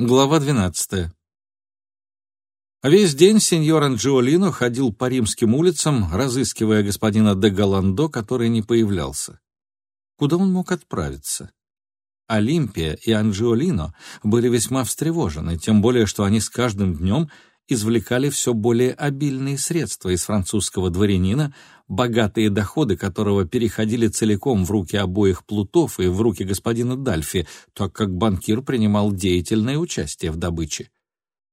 Глава 12. Весь день сеньор Анджиолино ходил по римским улицам, разыскивая господина де Галандо, который не появлялся. Куда он мог отправиться? Олимпия и Анджиолино были весьма встревожены, тем более, что они с каждым днем извлекали все более обильные средства из французского дворянина, богатые доходы которого переходили целиком в руки обоих плутов и в руки господина Дальфи, так как банкир принимал деятельное участие в добыче.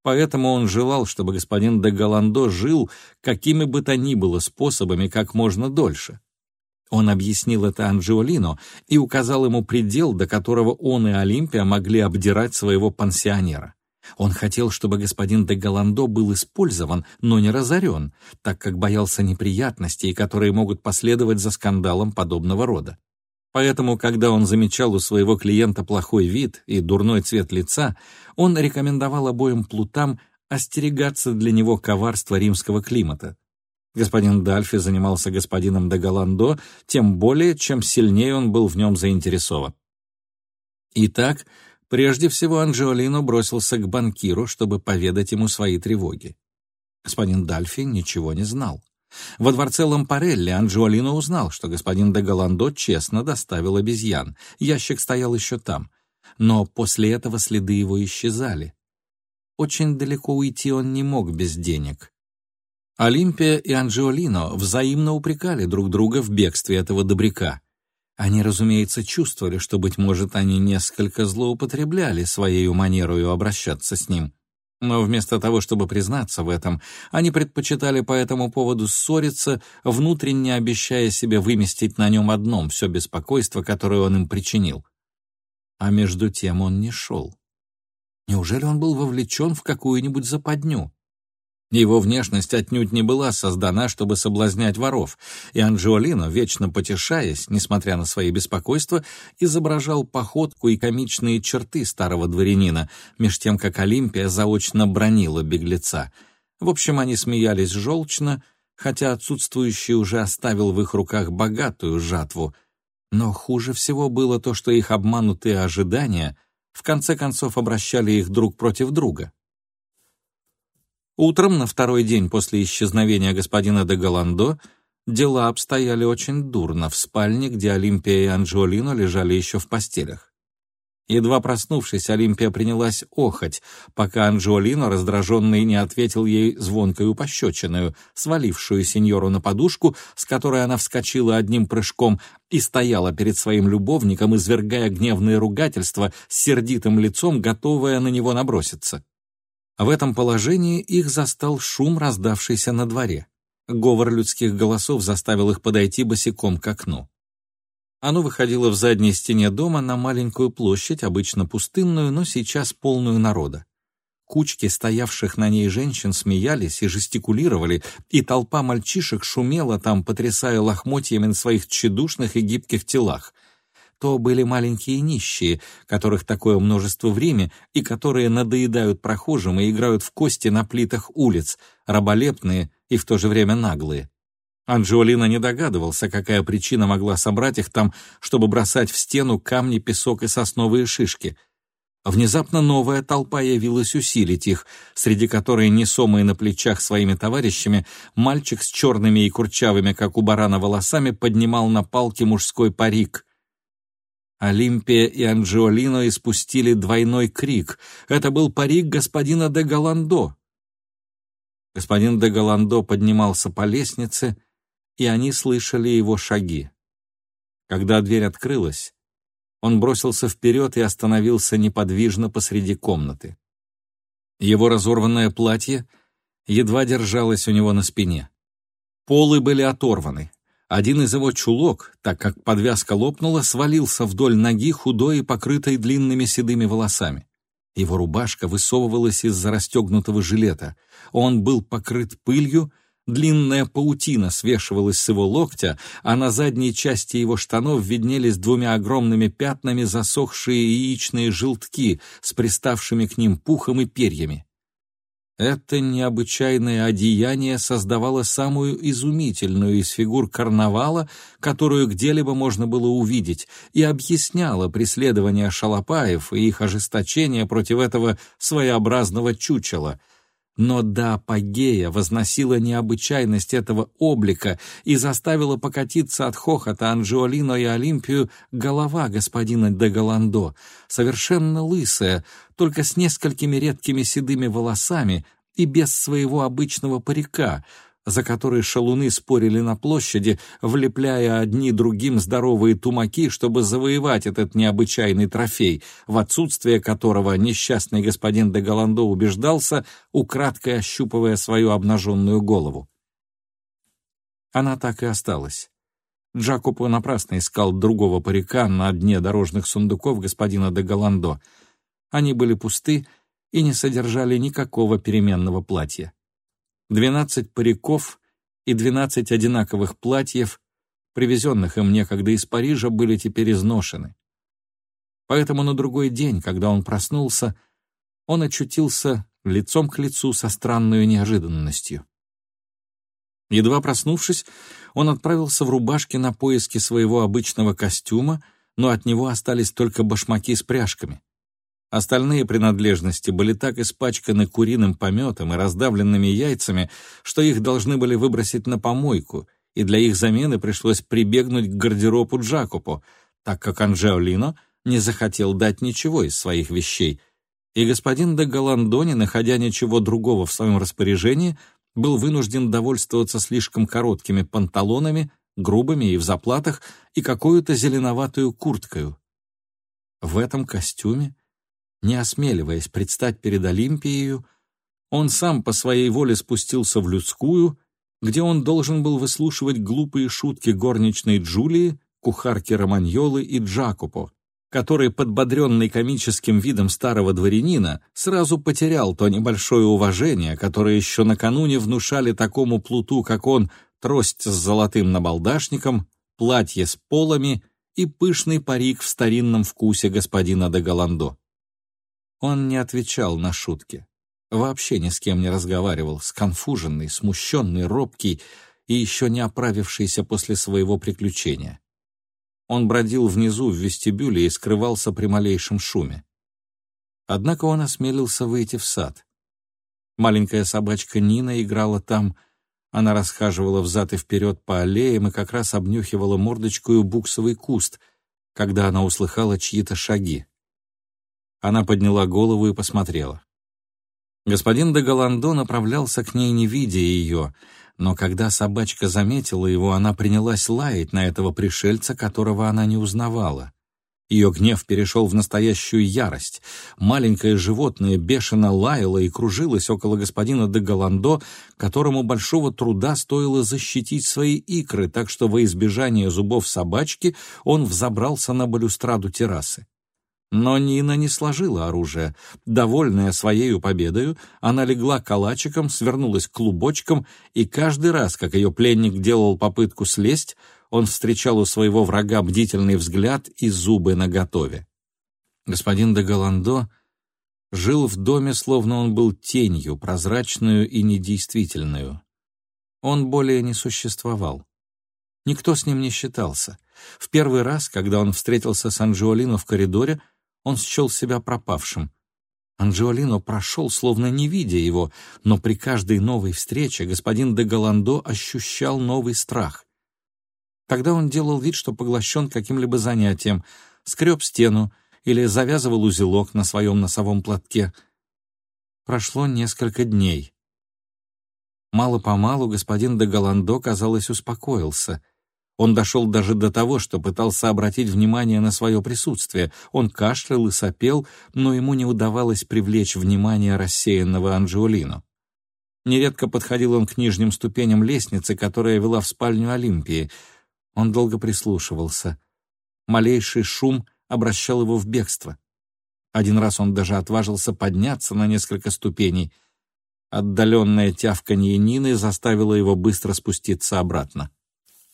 Поэтому он желал, чтобы господин де Галандо жил какими бы то ни было способами как можно дольше. Он объяснил это Анджиолино и указал ему предел, до которого он и Олимпия могли обдирать своего пансионера. Он хотел, чтобы господин де Галандо был использован, но не разорен, так как боялся неприятностей, которые могут последовать за скандалом подобного рода. Поэтому, когда он замечал у своего клиента плохой вид и дурной цвет лица, он рекомендовал обоим плутам остерегаться для него коварства римского климата. Господин Дальфи занимался господином де Галандо, тем более, чем сильнее он был в нем заинтересован. Итак, Прежде всего Анджиолино бросился к банкиру, чтобы поведать ему свои тревоги. Господин Дальфи ничего не знал. Во дворце Лампарелли Анджиолино узнал, что господин де Галандо честно доставил обезьян. Ящик стоял еще там. Но после этого следы его исчезали. Очень далеко уйти он не мог без денег. Олимпия и Анджиолино взаимно упрекали друг друга в бегстве этого добряка. Они, разумеется, чувствовали, что, быть может, они несколько злоупотребляли своей манерою обращаться с ним. Но вместо того, чтобы признаться в этом, они предпочитали по этому поводу ссориться, внутренне обещая себе выместить на нем одном все беспокойство, которое он им причинил. А между тем он не шел. Неужели он был вовлечен в какую-нибудь западню? Его внешность отнюдь не была создана, чтобы соблазнять воров, и Анджиолино, вечно потешаясь, несмотря на свои беспокойства, изображал походку и комичные черты старого дворянина, меж тем, как Олимпия заочно бронила беглеца. В общем, они смеялись желчно, хотя отсутствующий уже оставил в их руках богатую жатву. Но хуже всего было то, что их обманутые ожидания в конце концов обращали их друг против друга. Утром, на второй день после исчезновения господина де Галандо, дела обстояли очень дурно в спальне, где Олимпия и Анджиолино лежали еще в постелях. Едва проснувшись, Олимпия принялась охать, пока Анджиолино, раздраженный, не ответил ей звонкою пощечиною, свалившую сеньору на подушку, с которой она вскочила одним прыжком и стояла перед своим любовником, извергая гневные ругательства с сердитым лицом, готовая на него наброситься. В этом положении их застал шум, раздавшийся на дворе. Говор людских голосов заставил их подойти босиком к окну. Оно выходило в задней стене дома на маленькую площадь, обычно пустынную, но сейчас полную народа. Кучки стоявших на ней женщин смеялись и жестикулировали, и толпа мальчишек шумела там, потрясая лохмотьями на своих тщедушных и гибких телах то были маленькие нищие, которых такое множество в Риме, и которые надоедают прохожим и играют в кости на плитах улиц, раболепные и в то же время наглые. Анджиолино не догадывался, какая причина могла собрать их там, чтобы бросать в стену камни, песок и сосновые шишки. Внезапно новая толпа явилась усилить их, среди которой, несомые на плечах своими товарищами, мальчик с черными и курчавыми, как у барана, волосами поднимал на палке мужской парик — Олимпия и Анджиолино испустили двойной крик. Это был парик господина де Галандо. Господин де Галандо поднимался по лестнице, и они слышали его шаги. Когда дверь открылась, он бросился вперед и остановился неподвижно посреди комнаты. Его разорванное платье едва держалось у него на спине. Полы были оторваны, один из его чулок, так как подвязка лопнула, свалился вдоль ноги худой и покрытой длинными седыми волосами. Его рубашка высовывалась из-за расстегнутого жилета. Он был покрыт пылью, длинная паутина свешивалась с его локтя, а на задней части его штанов виднелись двумя огромными пятнами засохшие яичные желтки с приставшими к ним пухом и перьями. Это необычайное одеяние создавало самую изумительную из фигур карнавала, которую где-либо можно было увидеть, и объясняло преследование шалопаев и их ожесточение против этого своеобразного чучела — но до апогея возносила необычайность этого облика и заставила покатиться от хохота Анджиолино и Олимпию голова господина де Голландо, совершенно лысая, только с несколькими редкими седыми волосами и без своего обычного парика, за которые шалуны спорили на площади, влепляя одни другим здоровые тумаки, чтобы завоевать этот необычайный трофей, в отсутствие которого несчастный господин де Голландо убеждался, украдкой ощупывая свою обнаженную голову. Она так и осталась. Джакопо напрасно искал другого парика на дне дорожных сундуков господина де Голландо. Они были пусты и не содержали никакого переменного платья. Двенадцать париков и двенадцать одинаковых платьев, привезенных им некогда из Парижа, были теперь изношены. Поэтому на другой день, когда он проснулся, он очутился лицом к лицу со странной неожиданностью. Едва проснувшись, он отправился в рубашке на поиски своего обычного костюма, но от него остались только башмаки с пряжками. Остальные принадлежности были так испачканы куриным пометом и раздавленными яйцами, что их должны были выбросить на помойку, и для их замены пришлось прибегнуть к гардеробу Джакопо, так как Анжеолино не захотел дать ничего из своих вещей, и господин де Голландони, находя ничего другого в своем распоряжении, был вынужден довольствоваться слишком короткими панталонами, грубыми и в заплатах, и какую-то зеленоватую курткою. В этом костюме не осмеливаясь предстать перед Олимпией, он сам по своей воле спустился в людскую, где он должен был выслушивать глупые шутки горничной Джулии, кухарки Романьолы и Джакопо, который, подбодренный комическим видом старого дворянина, сразу потерял то небольшое уважение, которое еще накануне внушали такому плуту, как он, трость с золотым набалдашником, платье с полами и пышный парик в старинном вкусе господина де Голландо. Он не отвечал на шутки. Вообще ни с кем не разговаривал, сконфуженный, смущенный, робкий и еще не оправившийся после своего приключения. Он бродил внизу в вестибюле и скрывался при малейшем шуме. Однако он осмелился выйти в сад. Маленькая собачка Нина играла там, она расхаживала взад и вперед по аллеям и как раз обнюхивала мордочкою буксовый куст, когда она услыхала чьи-то шаги. Она подняла голову и посмотрела. Господин де Голландо направлялся к ней, не видя ее, но когда собачка заметила его, она принялась лаять на этого пришельца, которого она не узнавала. Ее гнев перешел в настоящую ярость. Маленькое животное бешено лаяло и кружилось около господина де Голландо, которому большого труда стоило защитить свои икры, так что во избежание зубов собачки он взобрался на балюстраду террасы. Но Нина не сложила оружие. Довольная своей победою, она легла калачиком, свернулась клубочком, и каждый раз, как ее пленник делал попытку слезть, он встречал у своего врага бдительный взгляд и зубы наготове. Господин де Голландо жил в доме, словно он был тенью, прозрачную и недействительную. Он более не существовал. Никто с ним не считался. В первый раз, когда он встретился с Анджиолино в коридоре, он счел себя пропавшим. Анджиолино прошел, словно не видя его, но при каждой новой встрече господин де Голландо ощущал новый страх. Тогда он делал вид, что поглощен каким-либо занятием, скреб стену или завязывал узелок на своем носовом платке. Прошло несколько дней. Мало-помалу господин де Голландо, казалось, успокоился. Он дошел даже до того, что пытался обратить внимание на свое присутствие. Он кашлял и сопел, но ему не удавалось привлечь внимание рассеянного Анджиолино. Нередко подходил он к нижним ступеням лестницы, которая вела в спальню Олимпии. Он долго прислушивался. Малейший шум обращал его в бегство. Один раз он даже отважился подняться на несколько ступеней. Отдаленное тявканье Нины заставило его быстро спуститься обратно.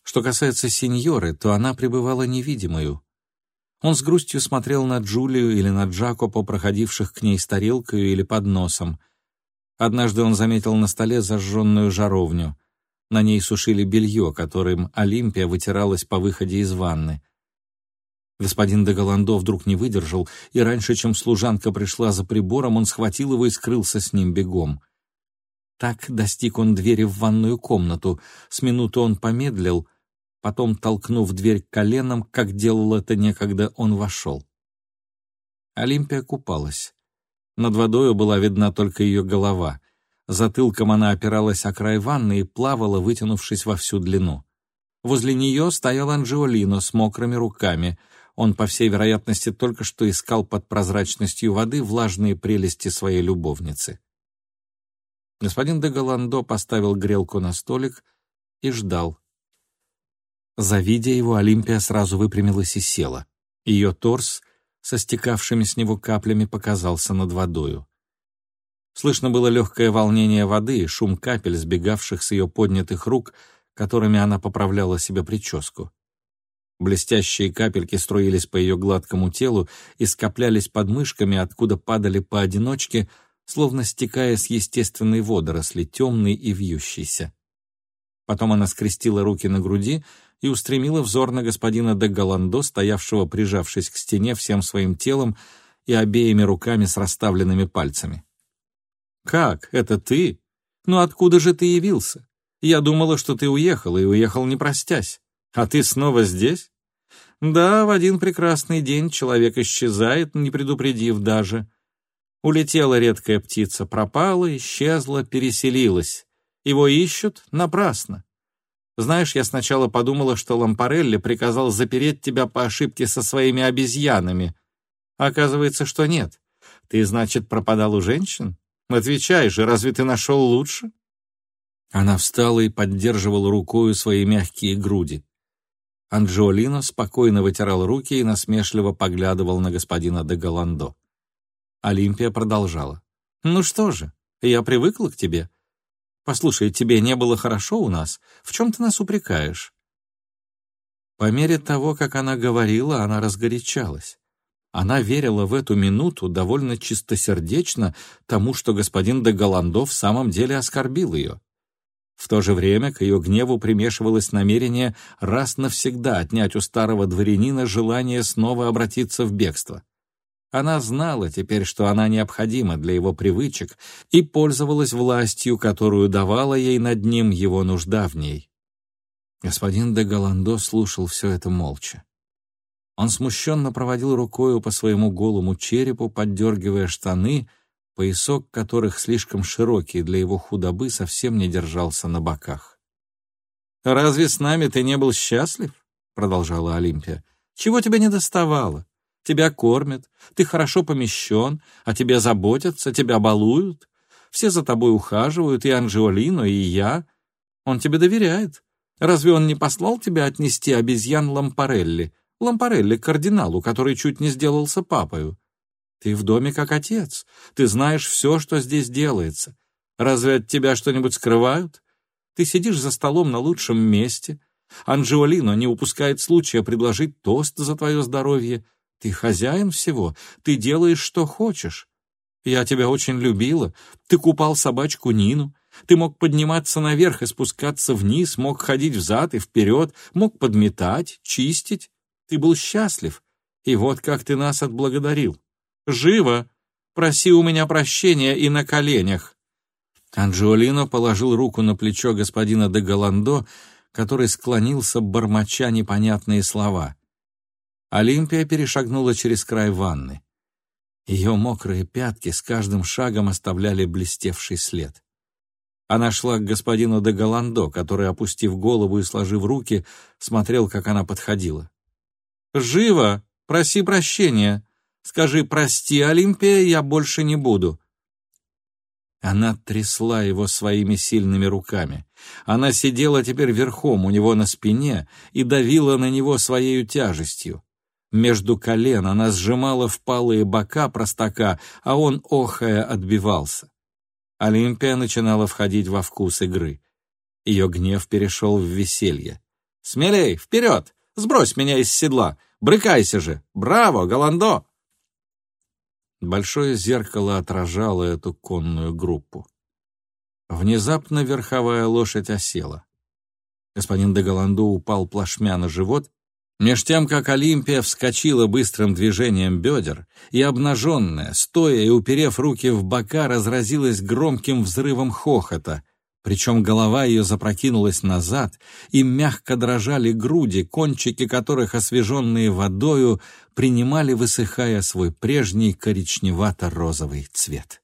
Что касается сеньоры, то она пребывала невидимою. Он с грустью смотрел на Джулию или на Джакопо, проходивших к ней с тарелкой или подносом. Однажды он заметил на столе зажженную жаровню. На ней сушили белье, которым Олимпия вытиралась по выходе из ванны. Господин де Голландо вдруг не выдержал, и раньше, чем служанка пришла за прибором, он схватил его и скрылся с ним бегом. Так достиг он двери в ванную комнату. С минуту он помедлил, потом, толкнув дверь коленом, как делал это некогда, он вошел. Олимпия купалась. Над водою была видна только ее голова. Затылком она опиралась о край ванны и плавала, вытянувшись во всю длину. Возле нее стоял Анджиолино с мокрыми руками. Он, по всей вероятности, только что искал под прозрачностью воды влажные прелести своей любовницы. Господин де Голландо поставил грелку на столик и ждал. Завидя его, Олимпия сразу выпрямилась и села. Ее торс со стекавшими с него каплями показался над водою. Слышно было легкое волнение воды и шум капель, сбегавших с ее поднятых рук, которыми она поправляла себе прическу. Блестящие капельки струились по ее гладкому телу и скоплялись под мышками, откуда падали поодиночке, словно стекая с естественной водоросли, темной и вьющейся. Потом она скрестила руки на груди и устремила взор на господина де Голландо, стоявшего, прижавшись к стене всем своим телом и обеими руками с расставленными пальцами. «Как? Это ты? Ну откуда же ты явился? Я думала, что ты уехал, и уехал не простясь. А ты снова здесь? Да, в один прекрасный день человек исчезает, не предупредив даже. Улетела редкая птица, пропала, исчезла, переселилась. Его ищут напрасно. Знаешь, я сначала подумала, что Лампарелли приказал запереть тебя по ошибке со своими обезьянами. оказывается, что нет. Ты, значит, пропадал у женщин? Отвечай же, разве ты нашел лучше?» Она встала и поддерживала рукою свои мягкие груди. Анджиолино спокойно вытирал руки и насмешливо поглядывал на господина де Голландо. Олимпия продолжала. «Ну что же, я привыкла к тебе. Послушай, тебе не было хорошо у нас? В чем ты нас упрекаешь?» По мере того, как она говорила, она разгорячалась. Она верила в эту минуту довольно чистосердечно тому, что господин де Голландо в самом деле оскорбил ее. В то же время к ее гневу примешивалось намерение раз навсегда отнять у старого дворянина желание снова обратиться в бегство. Она знала теперь, что она необходима для его привычек, и пользовалась властью, которую давала ей над ним его нужда в ней. Господин де Голландо слушал все это молча. Он смущенно проводил рукою по своему голому черепу, поддергивая штаны, поясок которых слишком широкий для его худобы совсем не держался на боках. «Разве с нами ты не был счастлив?» — продолжала Олимпия. «Чего тебе не доставало? Тебя кормят, ты хорошо помещен, о тебе заботятся, тебя балуют. Все за тобой ухаживают, и Анжиолино, и я. Он тебе доверяет. Разве он не послал тебя отнести обезьян Лампарелли, Лампарелли, кардиналу, который чуть не сделался папою. Ты в доме как отец. Ты знаешь все, что здесь делается. Разве от тебя что-нибудь скрывают? Ты сидишь за столом на лучшем месте. Анджиолино не упускает случая предложить тост за твое здоровье. Ты хозяин всего. Ты делаешь, что хочешь. Я тебя очень любила. Ты купал собачку Нину. Ты мог подниматься наверх и спускаться вниз, мог ходить взад и вперед, мог подметать, чистить. Ты был счастлив, и вот как ты нас отблагодарил. Живо! Проси у меня прощения и на коленях!» Анджиолино положил руку на плечо господина де Голландо, который склонился, бормоча непонятные слова. Олимпия перешагнула через край ванны. Ее мокрые пятки с каждым шагом оставляли блестевший след. Она шла к господину де Голландо, который, опустив голову и сложив руки, смотрел, как она подходила. Живо! Проси прощения. Скажи «Прости, Олимпия, я больше не буду». Она трясла его своими сильными руками. Она сидела теперь верхом у него на спине и давила на него своей тяжестью. Между колен она сжимала впалые бока простака, а он, охая, отбивался. Олимпия начинала входить во вкус игры. Ее гнев перешел в веселье. «Смелей, вперед! Сбрось меня из седла! Брыкайся же! Браво, Голландо!» Большое зеркало отражало эту конную группу. Внезапно верховая лошадь осела. Господин де Голландо упал плашмя на живот, меж тем, как Олимпия вскочила быстрым движением бедер и, обнаженная, стоя и уперев руки в бока, разразилась громким взрывом хохота, причем голова ее запрокинулась назад, и мягко дрожали груди, кончики которых, освеженные водою, принимали, высыхая свой прежний коричневато-розовый цвет.